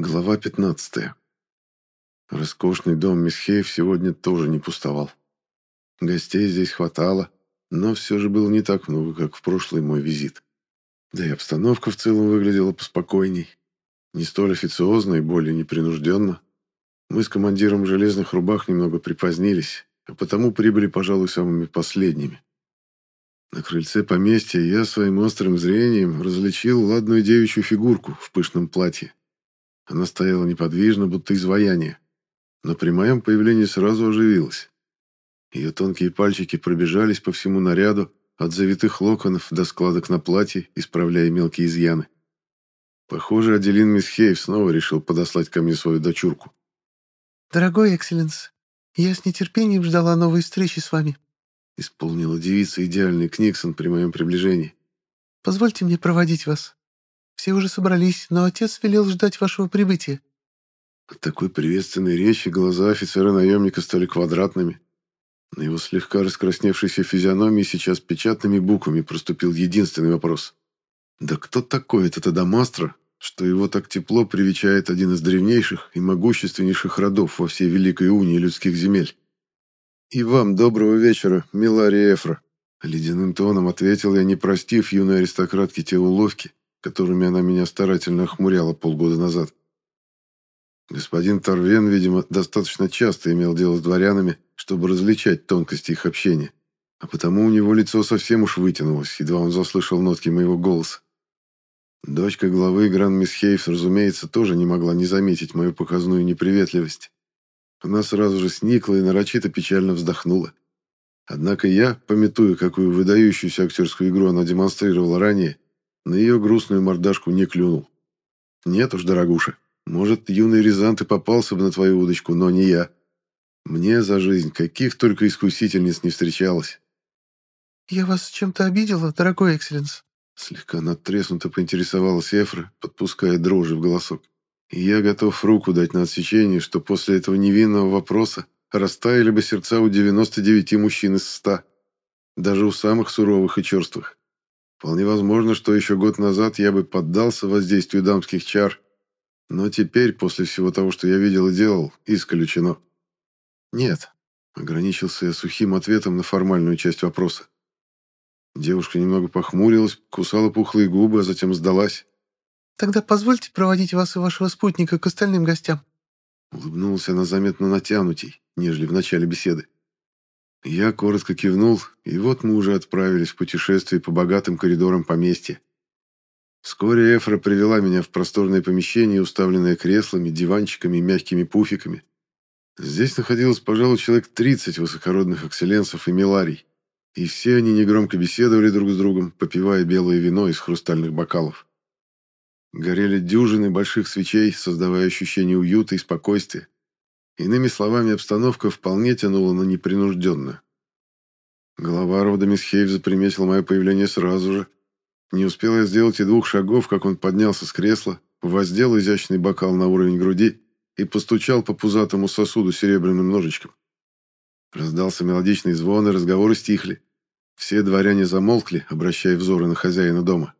Глава 15. Роскошный дом Мисхеев сегодня тоже не пустовал. Гостей здесь хватало, но все же было не так много, как в прошлый мой визит. Да и обстановка в целом выглядела поспокойней. Не столь официозно и более непринужденно. Мы с командиром железных рубах немного припозднились, а потому прибыли, пожалуй, самыми последними. На крыльце поместья я своим острым зрением различил ладную девичью фигурку в пышном платье. Она стояла неподвижно, будто изваяние, но при моем появлении сразу оживилась. Ее тонкие пальчики пробежались по всему наряду, от завитых локонов до складок на платье, исправляя мелкие изъяны. Похоже, Аделин Мисхеев снова решил подослать ко мне свою дочурку. «Дорогой Экселленс, я с нетерпением ждала новой встречи с вами», исполнила девица идеальный Книксон при моем приближении. «Позвольте мне проводить вас. Все уже собрались, но отец велел ждать вашего прибытия». От такой приветственной речи глаза офицера-наемника стали квадратными. На его слегка раскрасневшейся физиономии сейчас печатными буквами проступил единственный вопрос. «Да кто такой этот Адамастро, что его так тепло привечает один из древнейших и могущественнейших родов во всей Великой Унии людских земель?» «И вам доброго вечера, Милария Эфра», — ледяным тоном ответил я, не простив юной аристократке те уловки, которыми она меня старательно охмуряла полгода назад. Господин Торвен, видимо, достаточно часто имел дело с дворянами, чтобы различать тонкости их общения, а потому у него лицо совсем уж вытянулось, едва он заслышал нотки моего голоса. Дочка главы Гран-Мисс Хейфс, разумеется, тоже не могла не заметить мою показную неприветливость. Она сразу же сникла и нарочито печально вздохнула. Однако я, пометуя, какую выдающуюся актерскую игру она демонстрировала ранее, на ее грустную мордашку не клюнул. Нет уж, дорогуша, может, юный Рязант и попался бы на твою удочку, но не я. Мне за жизнь каких только искусительниц не встречалось. «Я вас чем-то обидела, дорогой Экселленс?» Слегка надтреснуто поинтересовалась Эфра, подпуская дрожи в голосок. И я готов руку дать на отсечение, что после этого невинного вопроса растаяли бы сердца у 99 мужчин из 100, даже у самых суровых и черствых. Вполне возможно, что еще год назад я бы поддался воздействию дамских чар, но теперь, после всего того, что я видел и делал, исключено. Нет, ограничился я сухим ответом на формальную часть вопроса. Девушка немного похмурилась, кусала пухлые губы, а затем сдалась. «Тогда позвольте проводить вас и вашего спутника к остальным гостям». Улыбнулась она заметно натянутей, нежели в начале беседы. Я коротко кивнул, и вот мы уже отправились в путешествие по богатым коридорам поместья. Вскоре Эфра привела меня в просторное помещение, уставленное креслами, диванчиками и мягкими пуфиками. Здесь находилось, пожалуй, человек 30 высокородных экселленсов и миларий, и все они негромко беседовали друг с другом, попивая белое вино из хрустальных бокалов. Горели дюжины больших свечей, создавая ощущение уюта и спокойствия. Иными словами, обстановка вполне тянула на непринужденно. Глава рода Мисхейв заприметил мое появление сразу же. Не успел я сделать и двух шагов, как он поднялся с кресла, воздел изящный бокал на уровень груди и постучал по пузатому сосуду серебряным ножичком. Раздался мелодичный звон, и разговоры стихли. Все дворяне замолкли, обращая взоры на хозяина дома.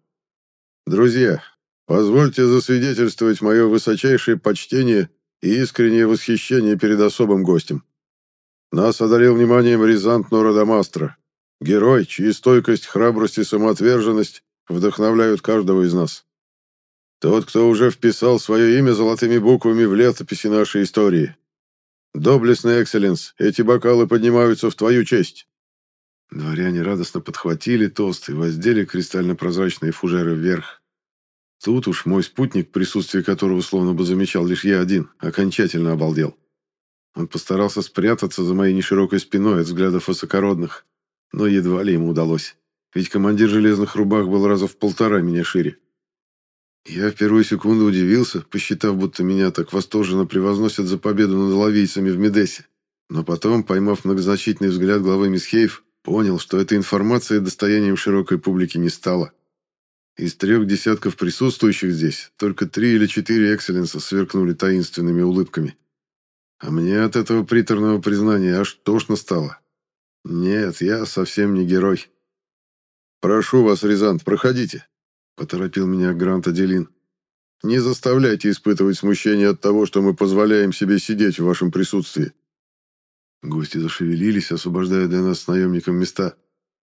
«Друзья, позвольте засвидетельствовать мое высочайшее почтение и искреннее восхищение перед особым гостем. Нас одарил вниманием Рязант Норадамастра, герой, чьи стойкость, храбрость и самоотверженность вдохновляют каждого из нас. Тот, кто уже вписал свое имя золотыми буквами в летописи нашей истории. Доблестный экселленс, эти бокалы поднимаются в твою честь. Дворяне радостно подхватили тост и воздели кристально-прозрачные фужеры вверх. Тут уж мой спутник, присутствие которого словно бы замечал лишь я один, окончательно обалдел. Он постарался спрятаться за моей неширокой спиной от взглядов высокородных, но едва ли ему удалось, ведь командир железных рубах был раза в полтора меня шире. Я в первую секунду удивился, посчитав, будто меня так восторженно превозносят за победу над лавийцами в Медесе. Но потом, поймав многозначительный взгляд главы Мисхейв, понял, что эта информация достоянием широкой публики не стала. Из трех десятков присутствующих здесь только три или четыре экселленса сверкнули таинственными улыбками. А мне от этого приторного признания аж тошно стало. Нет, я совсем не герой. «Прошу вас, Рязант, проходите», — поторопил меня Грант Аделин. Не заставляйте испытывать смущение от того, что мы позволяем себе сидеть в вашем присутствии». Гости зашевелились, освобождая для нас с наемником места.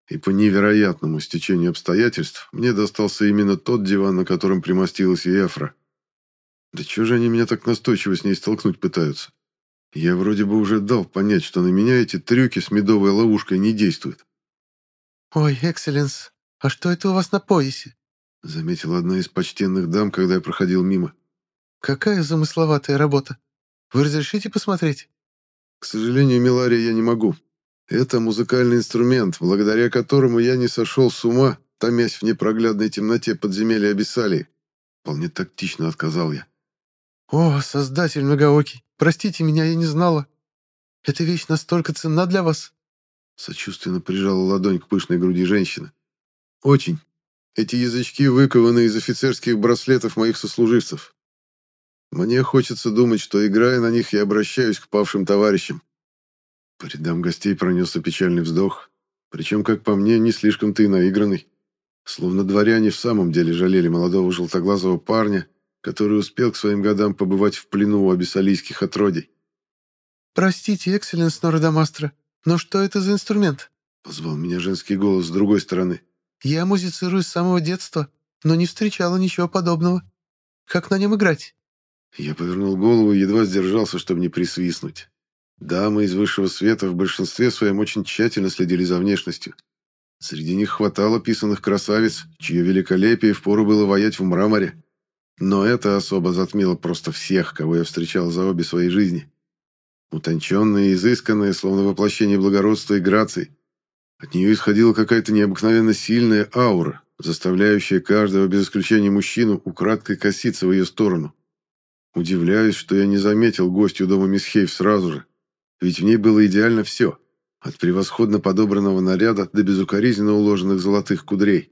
И по невероятному стечению обстоятельств мне достался именно тот диван, на котором примостилась Ефра. Да чего же они меня так настойчиво с ней столкнуть пытаются? Я вроде бы уже дал понять, что на меня эти трюки с медовой ловушкой не действуют. «Ой, Экселленс, а что это у вас на поясе?» Заметила одна из почтенных дам, когда я проходил мимо. «Какая замысловатая работа. Вы разрешите посмотреть?» «К сожалению, Милария, я не могу. Это музыкальный инструмент, благодаря которому я не сошел с ума, томясь в непроглядной темноте подземелья Абиссалии. Вполне тактично отказал я. «О, создатель многоокий, простите меня, я не знала. Эта вещь настолько ценна для вас?» Сочувственно прижала ладонь к пышной груди женщины. «Очень. Эти язычки выкованы из офицерских браслетов моих сослуживцев. Мне хочется думать, что, играя на них, я обращаюсь к павшим товарищам. По рядам гостей пронесся печальный вздох, причем, как по мне, не слишком-то и наигранный. Словно дворяне в самом деле жалели молодого желтоглазого парня, который успел к своим годам побывать в плену у абиссалийских отродий. «Простите, экселленс Нородомастро, но что это за инструмент?» — позвал меня женский голос с другой стороны. «Я музицирую с самого детства, но не встречала ничего подобного. Как на нем играть?» Я повернул голову и едва сдержался, чтобы не присвистнуть. Дамы из высшего света в большинстве своем очень тщательно следили за внешностью. Среди них хватало писанных красавиц, чье великолепие впору было воять в мраморе. Но это особо затмило просто всех, кого я встречал за обе свои жизни. Утонченная и изысканная, словно воплощение благородства и грации. От нее исходила какая-то необыкновенно сильная аура, заставляющая каждого, без исключения мужчину, украдкой коситься в ее сторону. Удивляюсь, что я не заметил гостью дома мисс Хейв сразу же. Ведь в ней было идеально все. От превосходно подобранного наряда до безукоризненно уложенных золотых кудрей.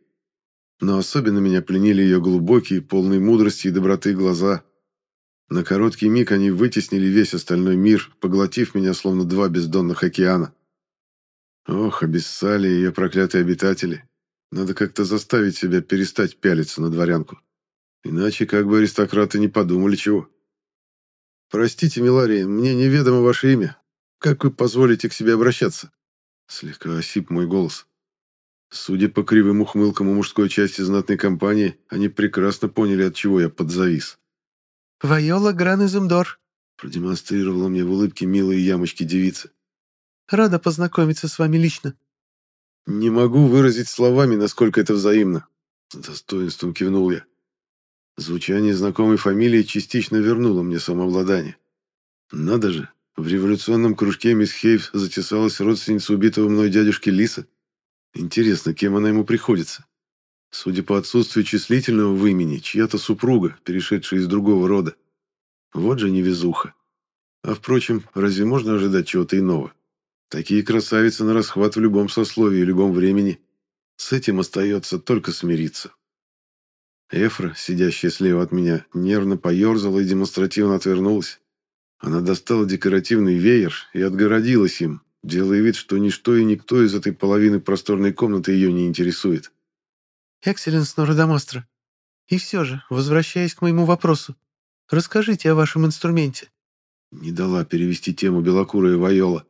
Но особенно меня пленили ее глубокие, полные мудрости и доброты глаза. На короткий миг они вытеснили весь остальной мир, поглотив меня, словно два бездонных океана. Ох, обессали ее проклятые обитатели. Надо как-то заставить себя перестать пялиться на дворянку. Иначе как бы аристократы не подумали чего. «Простите, Милария, мне неведомо ваше имя. Как вы позволите к себе обращаться?» Слегка осип мой голос. Судя по кривым ухмылкам у мужской части знатной компании, они прекрасно поняли, от чего я подзавис. «Вайола Гран Изумдор», — продемонстрировала мне в улыбке милые ямочки девицы. «Рада познакомиться с вами лично». «Не могу выразить словами, насколько это взаимно», — с достоинством кивнул я. Звучание знакомой фамилии частично вернуло мне самообладание. Надо же, в революционном кружке мисс Хейв затесалась родственница убитого мной дядюшки Лиса. Интересно, кем она ему приходится? Судя по отсутствию числительного в имени, чья-то супруга, перешедшая из другого рода. Вот же невезуха. А впрочем, разве можно ожидать чего-то иного? Такие красавицы на расхват в любом сословии и любом времени. С этим остается только смириться. Эфра, сидящая слева от меня, нервно поерзала и демонстративно отвернулась. Она достала декоративный веер и отгородилась им, делая вид, что ничто и никто из этой половины просторной комнаты ее не интересует. «Экселленс Нородомастро, и все же, возвращаясь к моему вопросу, расскажите о вашем инструменте». Не дала перевести тему белокурая Вайола.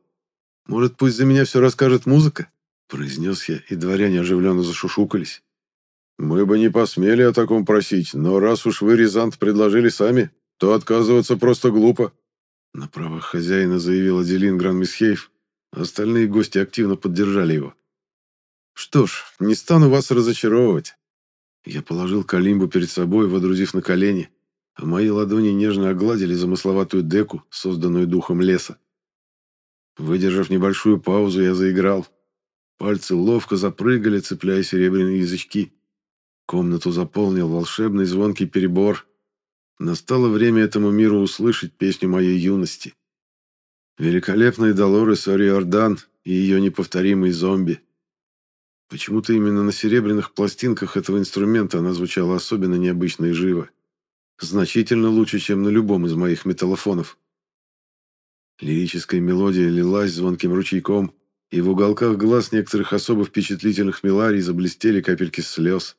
«Может, пусть за меня все расскажет музыка?» произнес я, и дворяне оживленно зашушукались. «Мы бы не посмели о таком просить, но раз уж вы, Рязант, предложили сами, то отказываться просто глупо», на правах хозяина заявил Аделин Гранмисхейф. Остальные гости активно поддержали его. «Что ж, не стану вас разочаровывать». Я положил калимбу перед собой, водрузив на колени, а мои ладони нежно огладили замысловатую деку, созданную духом леса. Выдержав небольшую паузу, я заиграл. Пальцы ловко запрыгали, цепляя серебряные язычки. Комнату заполнил волшебный звонкий перебор, Настало время этому миру услышать песню моей юности. Великолепный Долорес Ориордан и ее неповторимый зомби. Почему-то именно на серебряных пластинках этого инструмента она звучала особенно необычно и живо. Значительно лучше, чем на любом из моих металлофонов. Лирическая мелодия лилась звонким ручейком, и в уголках глаз некоторых особо впечатлительных меларий заблестели капельки слез.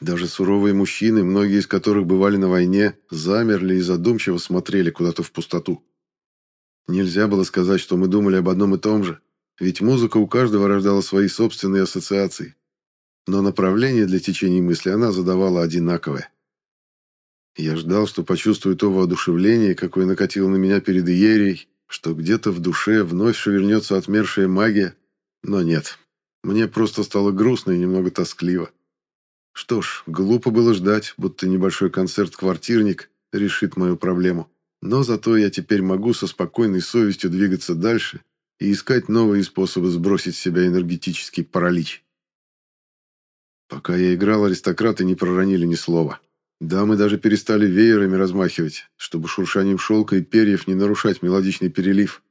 Даже суровые мужчины, многие из которых бывали на войне, замерли и задумчиво смотрели куда-то в пустоту. Нельзя было сказать, что мы думали об одном и том же, ведь музыка у каждого рождала свои собственные ассоциации. Но направление для течения мысли она задавала одинаковое. Я ждал, что почувствую то воодушевление, какое накатило на меня перед Иерией, что где-то в душе вновь шевельнется отмершая магия, но нет. Мне просто стало грустно и немного тоскливо. Что ж, глупо было ждать, будто небольшой концерт-квартирник решит мою проблему. Но зато я теперь могу со спокойной совестью двигаться дальше и искать новые способы сбросить с себя энергетический паралич. Пока я играл, аристократы не проронили ни слова. Дамы даже перестали веерами размахивать, чтобы шуршанием шелка и перьев не нарушать мелодичный перелив.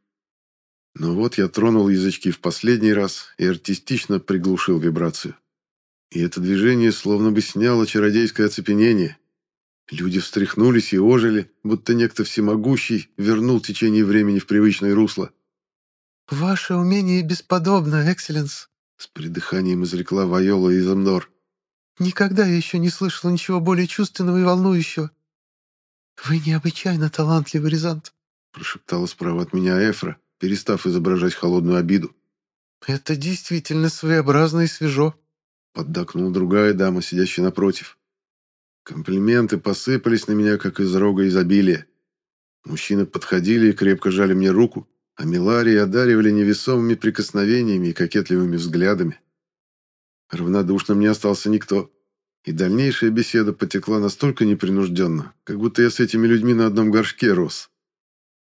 Но вот я тронул язычки в последний раз и артистично приглушил вибрацию. И это движение словно бы сняло чародейское оцепенение. Люди встряхнулись и ожили, будто некто всемогущий вернул течение времени в привычное русло. «Ваше умение бесподобно, Экселленс», — с придыханием изрекла Вайола из Амдор. Никогда я еще не слышала ничего более чувственного и волнующего. Вы необычайно талантливый, Рязант, прошептала справа от меня Эфра, перестав изображать холодную обиду. Это действительно своеобразно и свежо, поддакнула другая дама, сидящая напротив. Комплименты посыпались на меня, как из рога изобилия. Мужчины подходили и крепко жали мне руку, а Миларии одаривали невесомыми прикосновениями и кокетливыми взглядами. Равнодушным не остался никто. И дальнейшая беседа потекла настолько непринужденно, как будто я с этими людьми на одном горшке рос.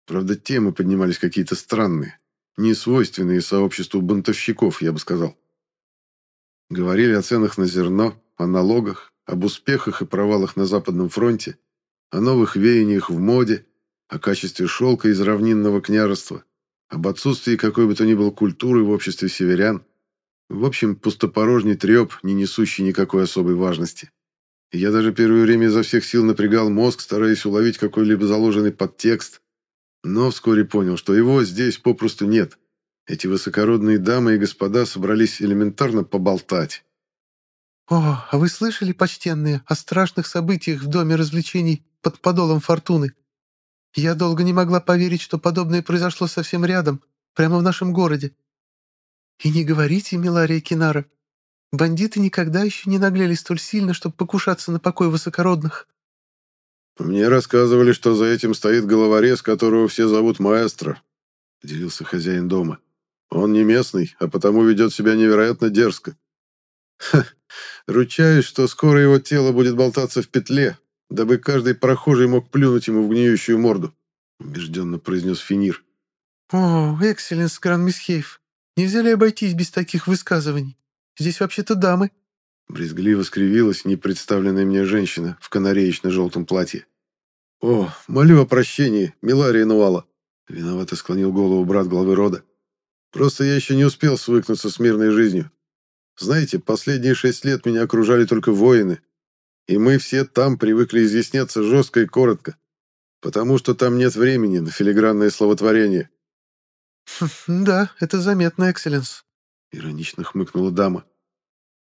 Правда, темы поднимались какие-то странные, не свойственные сообществу бунтовщиков, я бы сказал. Говорили о ценах на зерно, о налогах, об успехах и провалах на Западном фронте, о новых веяниях в моде, о качестве шелка из равнинного княжества, об отсутствии какой бы то ни было культуры в обществе северян, в общем, пустопорожний треп, не несущий никакой особой важности. я даже первое время изо всех сил напрягал мозг, стараясь уловить какой-либо заложенный подтекст, но вскоре понял, что его здесь попросту нет. Эти высокородные дамы и господа собрались элементарно поболтать. «О, а вы слышали, почтенные, о страшных событиях в доме развлечений под подолом фортуны? Я долго не могла поверить, что подобное произошло совсем рядом, прямо в нашем городе. «И не говорите, Милария Кинара, бандиты никогда еще не наглели столь сильно, чтобы покушаться на покой высокородных». «Мне рассказывали, что за этим стоит головорез, которого все зовут маэстро», — делился хозяин дома. «Он не местный, а потому ведет себя невероятно дерзко». «Ха, ручаюсь, что скоро его тело будет болтаться в петле, дабы каждый прохожий мог плюнуть ему в гниющую морду», — убежденно произнес Финир. «О, экселленс, Гран Мисхейв, Нельзя ли обойтись без таких высказываний? Здесь вообще-то дамы». Брезгливо скривилась непредставленная мне женщина в канареечно-желтом платье. «О, молю о прощении, Милария Нуала!» Виновато склонил голову брат главы рода. «Просто я еще не успел свыкнуться с мирной жизнью. Знаете, последние шесть лет меня окружали только воины, и мы все там привыкли изъясняться жестко и коротко, потому что там нет времени на филигранное словотворение. «Да, это заметно, Экселленс», — иронично хмыкнула дама.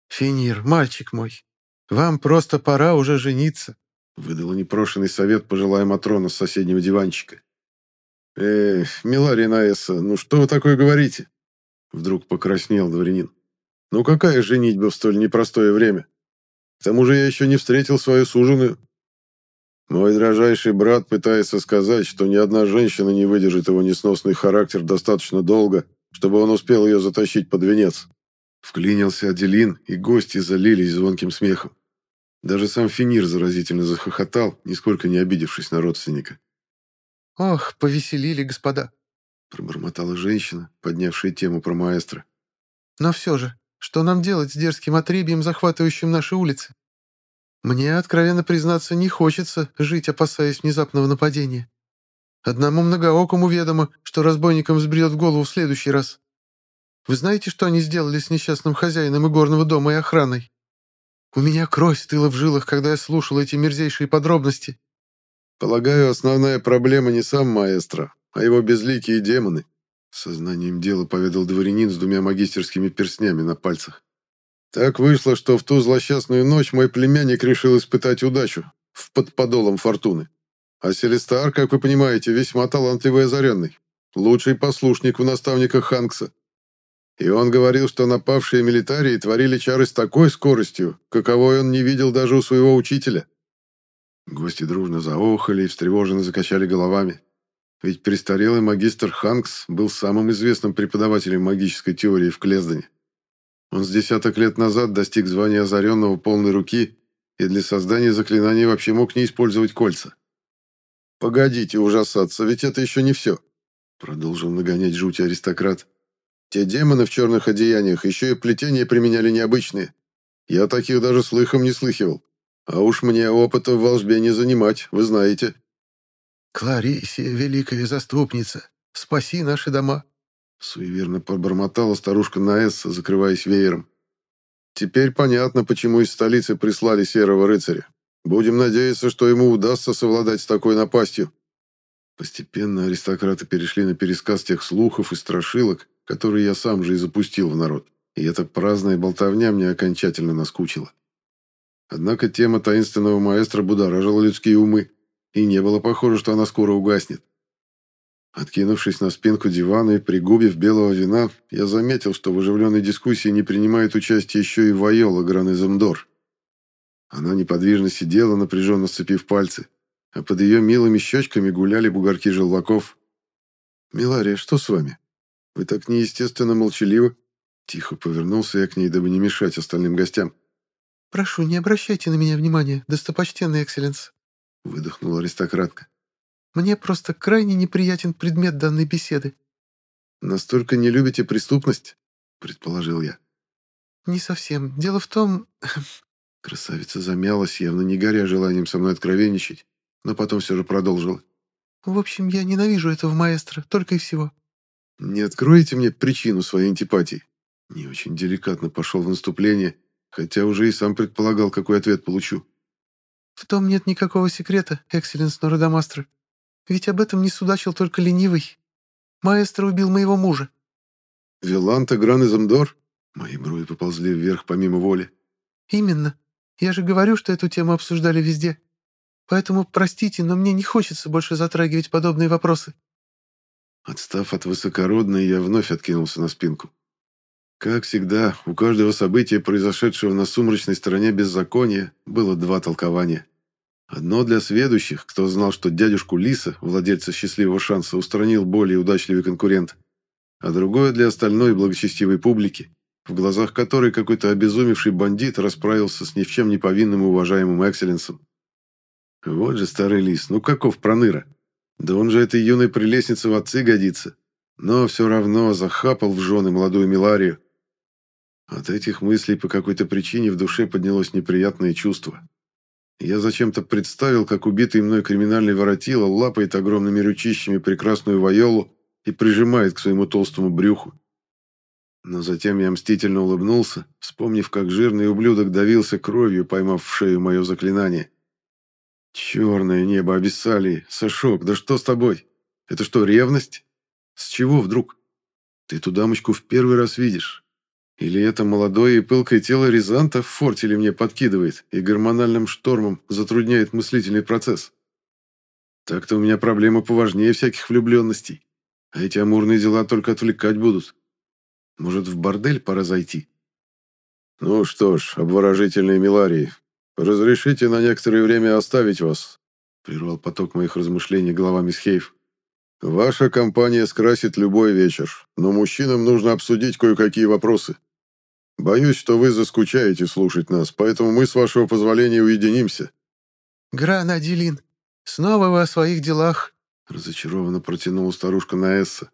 «Финир, мальчик мой, вам просто пора уже жениться», — выдала непрошенный совет пожилая Матрона с соседнего диванчика. «Эх, Милария Наэса, ну что вы такое говорите?» Вдруг покраснел дворянин. «Ну какая женитьба в столь непростое время? К тому же я еще не встретил свою суженую. Мой дрожайший брат пытается сказать, что ни одна женщина не выдержит его несносный характер достаточно долго, чтобы он успел ее затащить под венец. Вклинился Аделин, и гости залились звонким смехом. Даже сам Финир заразительно захохотал, нисколько не обидевшись на родственника. «Ох, повеселили, господа!» — пробормотала женщина, поднявшая тему про маэстро. «Но все же, что нам делать с дерзким отребием, захватывающим наши улицы? Мне, откровенно признаться, не хочется жить, опасаясь внезапного нападения. Одному многоокому ведомо, что разбойникам взбредет в голову в следующий раз. Вы знаете, что они сделали с несчастным хозяином игорного дома и охраной? У меня кровь стыла в жилах, когда я слушал эти мерзейшие подробности. Полагаю, основная проблема не сам маэстро, а его безликие демоны. Сознанием дела поведал дворянин с двумя магистерскими перстнями на пальцах. Так вышло, что в ту злосчастную ночь мой племянник решил испытать удачу в под подолом фортуны. А Селестар, как вы понимаете, весьма талантливый и озаренный. Лучший послушник в наставниках Ханкса. И он говорил, что напавшие милитарии творили чары с такой скоростью, каковой он не видел даже у своего учителя. Гости дружно заохали и встревоженно закачали головами. Ведь престарелый магистр Ханкс был самым известным преподавателем магической теории в Клездане. Он с десяток лет назад достиг звания озаренного полной руки и для создания заклинаний вообще мог не использовать кольца. «Погодите ужасаться, ведь это еще не все», — продолжил нагонять жуть аристократ. «Те демоны в черных одеяниях еще и плетения применяли необычные. Я таких даже слыхом не слыхивал. А уж мне опыта в волжбе не занимать, вы знаете». «Кларисия, великая заступница, спаси наши дома!» Суеверно пробормотала старушка Наэсса, закрываясь веером. «Теперь понятно, почему из столицы прислали серого рыцаря. Будем надеяться, что ему удастся совладать с такой напастью». Постепенно аристократы перешли на пересказ тех слухов и страшилок, которые я сам же и запустил в народ, и эта праздная болтовня мне окончательно наскучила. Однако тема таинственного маэстро будоражила людские умы, и не было похоже, что она скоро угаснет. Откинувшись на спинку дивана и пригубив белого вина, я заметил, что в оживленной дискуссии не принимает участие еще и Вайола Гранеземдор. Она неподвижно сидела, напряженно сцепив пальцы, а под ее милыми щечками гуляли бугорки желваков. «Милария, что с вами? Вы так неестественно молчаливы?» Тихо повернулся я к ней, дабы не мешать остальным гостям. «Прошу, не обращайте на меня внимания, достопочтенный экселленс», выдохнула аристократка. «Мне просто крайне неприятен предмет данной беседы». «Настолько не любите преступность?» — предположил я. «Не совсем. Дело в том...» Красавица замялась, явно не горя желанием со мной откровенничать, но потом все же продолжила. «В общем, я ненавижу этого маэстро, только и всего». «Не откроете мне причину своей антипатии?» Не очень деликатно пошел в наступление, хотя уже и сам предполагал, какой ответ получу. «В том нет никакого секрета, экселленс Нородомастро. Ведь об этом не судачил только ленивый. Маэстро убил моего мужа». «Виланта Гранезамдор?» Мои брови поползли вверх помимо воли. «Именно. Я же говорю, что эту тему обсуждали везде. Поэтому, простите, но мне не хочется больше затрагивать подобные вопросы». Отстав от высокородной, я вновь откинулся на спинку. Как всегда, у каждого события, произошедшего на сумрачной стороне беззакония, было два толкования. Одно для сведущих, кто знал, что дядюшку Лиса, владельца счастливого шанса, устранил более удачливый конкурент, а другое для остальной благочестивой публики, в глазах которой какой-то обезумевший бандит расправился с ни в чем не повинным и уважаемым экселленсом. Вот же старый лис, ну каков проныра. Да он же этой юной прелестнице в отцы годится. Но все равно захапал в жены молодую Миларию, от этих мыслей по какой-то причине в душе поднялось неприятное чувство. Я зачем-то представил, как убитый мной криминальный воротило лапает огромными ручищами прекрасную вайолу и прижимает к своему толстому брюху. Но затем я мстительно улыбнулся, вспомнив, как жирный ублюдок давился кровью, поймав в шею мое заклинание. «Черное небо Абиссалии! Сашок, да что с тобой? Это что, ревность? С чего вдруг? Ты ту дамочку в первый раз видишь, или это молодое и пылкое тело Рязанта в фортеле мне подкидывает и гормональным штормом затрудняет мыслительный процесс? Так-то у меня проблема поважнее всяких влюбленностей. А эти амурные дела только отвлекать будут. Может, в бордель пора зайти? Ну что ж, обворожительные Миларии, разрешите на некоторое время оставить вас, прервал поток моих размышлений глава Мисхейв. Ваша компания скрасит любой вечер, но мужчинам нужно обсудить кое-какие вопросы. Боюсь, что вы заскучаете слушать нас, поэтому мы, с вашего позволения, уединимся». «Гранадилин, снова вы о своих делах», — разочарованно протянула старушка Наэсса.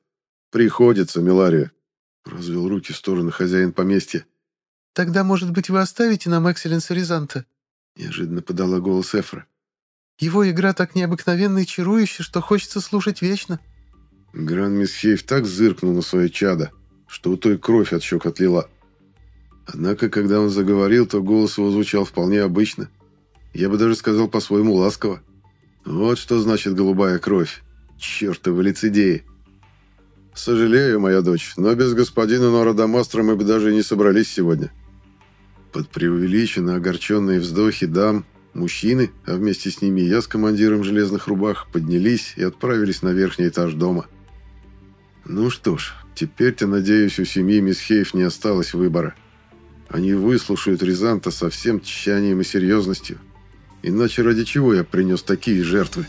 «Приходится, Милария», — развел руки в стороны хозяин поместья. «Тогда, может быть, вы оставите нам Экселленса Рязанта?» — неожиданно подала голос Эфра. «Его игра так необыкновенна и чарующая, что хочется слушать вечно». Гран Мисхейв так зыркнул на свое чадо, что у той кровь от щек отлила. Однако, когда он заговорил, то голос его звучал вполне обычно. Я бы даже сказал по-своему ласково. Вот что значит голубая кровь. Чертовы лицедеи. Сожалею, моя дочь, но без господина Нородомастра мы бы даже и не собрались сегодня. Под преувеличенно огорченные вздохи дам, мужчины, а вместе с ними я с командиром железных рубах, поднялись и отправились на верхний этаж дома. Ну что ж, теперь-то, надеюсь, у семьи Мисхеев не осталось выбора. Они выслушают Рязанта со всем тщанием и серьезностью. Иначе ради чего я принес такие жертвы?»